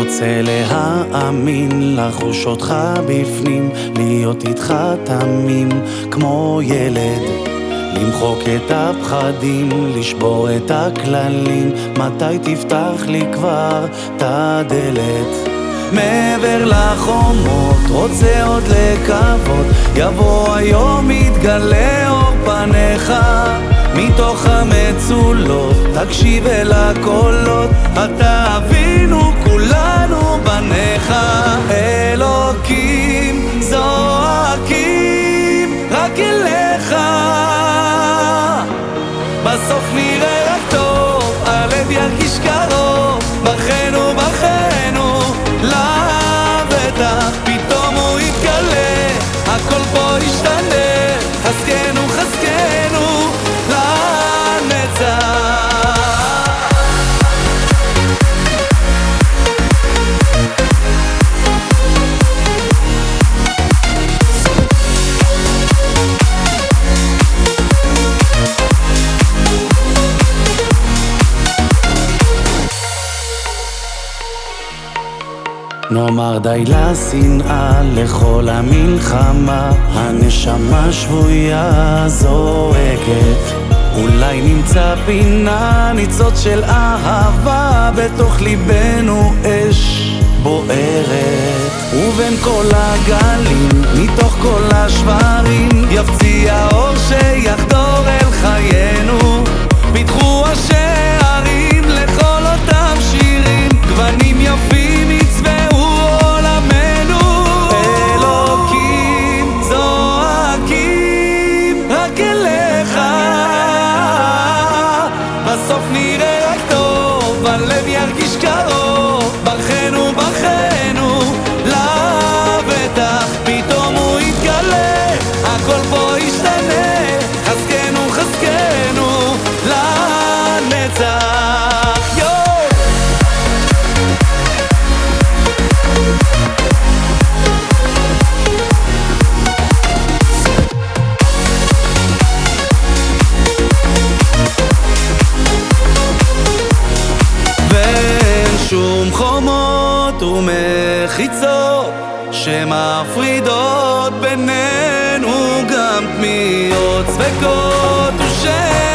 רוצה להאמין, לחוש אותך בפנים, להיות איתך תמים כמו ילד. למחוק את הפחדים, לשבור את הכללים, מתי תפתח לי כבר את הדלת? מעבר לחומות, רוצה עוד לקוות, יבוא היום, יתגלה אור פניך. מתוך המצולות, תקשיב אל הקולות, אתה אבינו, כולנו בניך. אלוקים זועקים רק אליך, בסוף נראה רק טוב, הלב ירגיש קרוב, בכנו בכנו, לבטח, פתאום הוא יתגלה, הכל פה ישתנה, חזקנו חזקנו. נאמר די לשנאה, לכל המלחמה, הנשמה שבויה זועקת. אולי נמצא פינה, ניצוץ של אהבה, בתוך ליבנו אש בוערת. ובין כל הגלים, מתוך כל השברים, בסוף נראה שורות ומחיצות שמפרידות בינינו גם תמיהות ספקות ושם